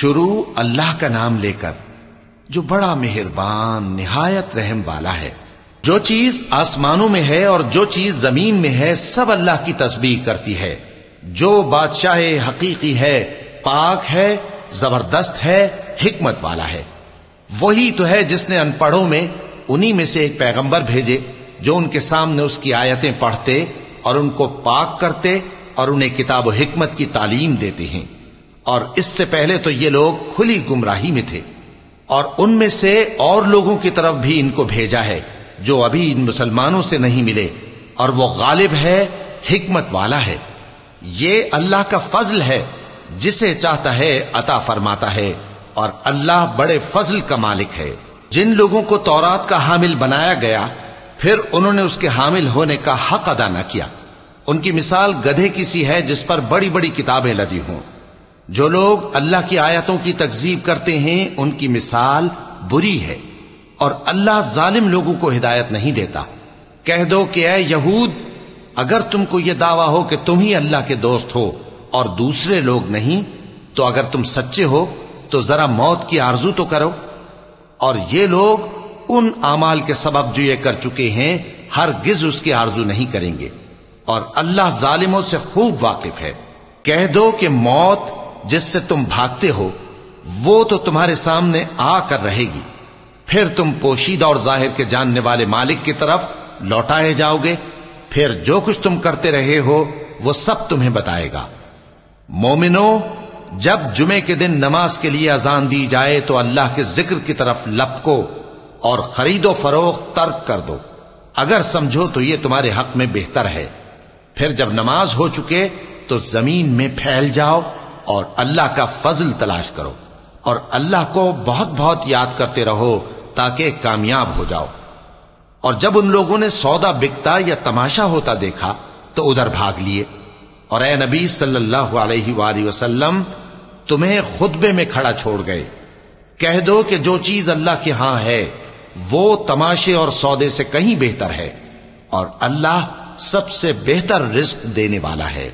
شروع اللہ کا نام لے کر، جو بڑا مہربان، نہایت رحم والا ہے۔ جو چیز آسمانوں میں ہے اور جو چیز زمین میں ہے، سب اللہ کی تسبیح کرتی ہے۔ جو بادشاہ حقیقی ہے، پاک ہے، زبردست ہے، حکمت والا ہے۔ وہی تو ہے جس نے ان پڑھوں میں انہی میں سے ایک پیغمبر بھیجے، جو ان کے سامنے اس کی آیتیں پڑھتے اور ان کو پاک کرتے اور انہیں کتاب و حکمت کی تعلیم دیتے ہیں۔ اور اس سے پہلے تو یہ لوگ کھلی گمراہی میں تھے اور ان میں سے اور لوگوں کی طرف بھی ان کو بھیجا ہے جو ابھی ان مسلمانوں سے نہیں ملے اور وہ غالب ہے، حکمت والا ہے۔ یہ اللہ کا فضل ہے، جسے چاہتا ہے عطا فرماتا ہے اور اللہ بڑے فضل کا مالک ہے۔ جن لوگوں کو تورات کا حامل بنایا گیا، پھر انہوں نے اس کے حامل ہونے کا حق ادا نہ کیا۔ ان کی مثال گدھے کی سی ہے جس پر بڑی بڑی کتابیں لدی ہوں۔ جو لوگ اللہ کی آیتوں کی تکزیب کرتے ہیں، ان کی مثال بری ہے۔ اور اللہ ظالم لوگوں کو ہدایت نہیں دیتا۔ کہہ دو کہ اے یہود، اگر تم کو یہ دعویٰ ہو کہ تم ہی اللہ کے دوست ہو اور دوسرے لوگ نہیں، تو اگر تم سچے ہو، تو ذرا موت کی آرزو تو کرو۔ اور یہ لوگ ان اعمال کے سبب جو یہ کر چکے ہیں ہر گز اس کی آرزو نہیں کریں گے۔ اور اللہ ظالموں سے خوب واقف ہے۔ کہہ دو کہ موت جس سے تم بھاگتے ہو، وہ تو تمہارے سامنے آ کر رہے گی۔ پھر تم پوشیدہ اور ظاہر کے جاننے والے مالک کی طرف لوٹائے جاؤ گے۔ پھر جو کچھ تم کرتے رہے ہو، وہ سب تمہیں بتائے گا۔ مومنو جب جمعے کے دن نماز کے لیے اذان دی جائے تو اللہ کے ذکر کی طرف لپکو اور خرید و فروخت ترک کر دو۔ اگر سمجھو تو یہ تمہارے حق میں بہتر ہے۔ پھر جب نماز ہو چکے تو زمین میں پھیل جاؤ۔ اور اللہ کا فضل تلاش کرو اور اللہ کو بہت بہت یاد کرتے رہو تاکہ کامیاب ہو جاؤ۔ اور جب ان لوگوں نے سودا بکتا یا تماشا ہوتا دیکھا تو ادھر بھاگ لیے۔ اور اے نبی صلی اللہ علیہ وآلہ وسلم، تمہیں خطبے میں کھڑا چھوڑ گئے۔ کہہ دو کہ جو چیز اللہ کے ہاں ہے، وہ تماشے اور سودے سے کہیں بہتر ہے۔ اور اللہ سب سے بہتر رزق دینے والا ہے۔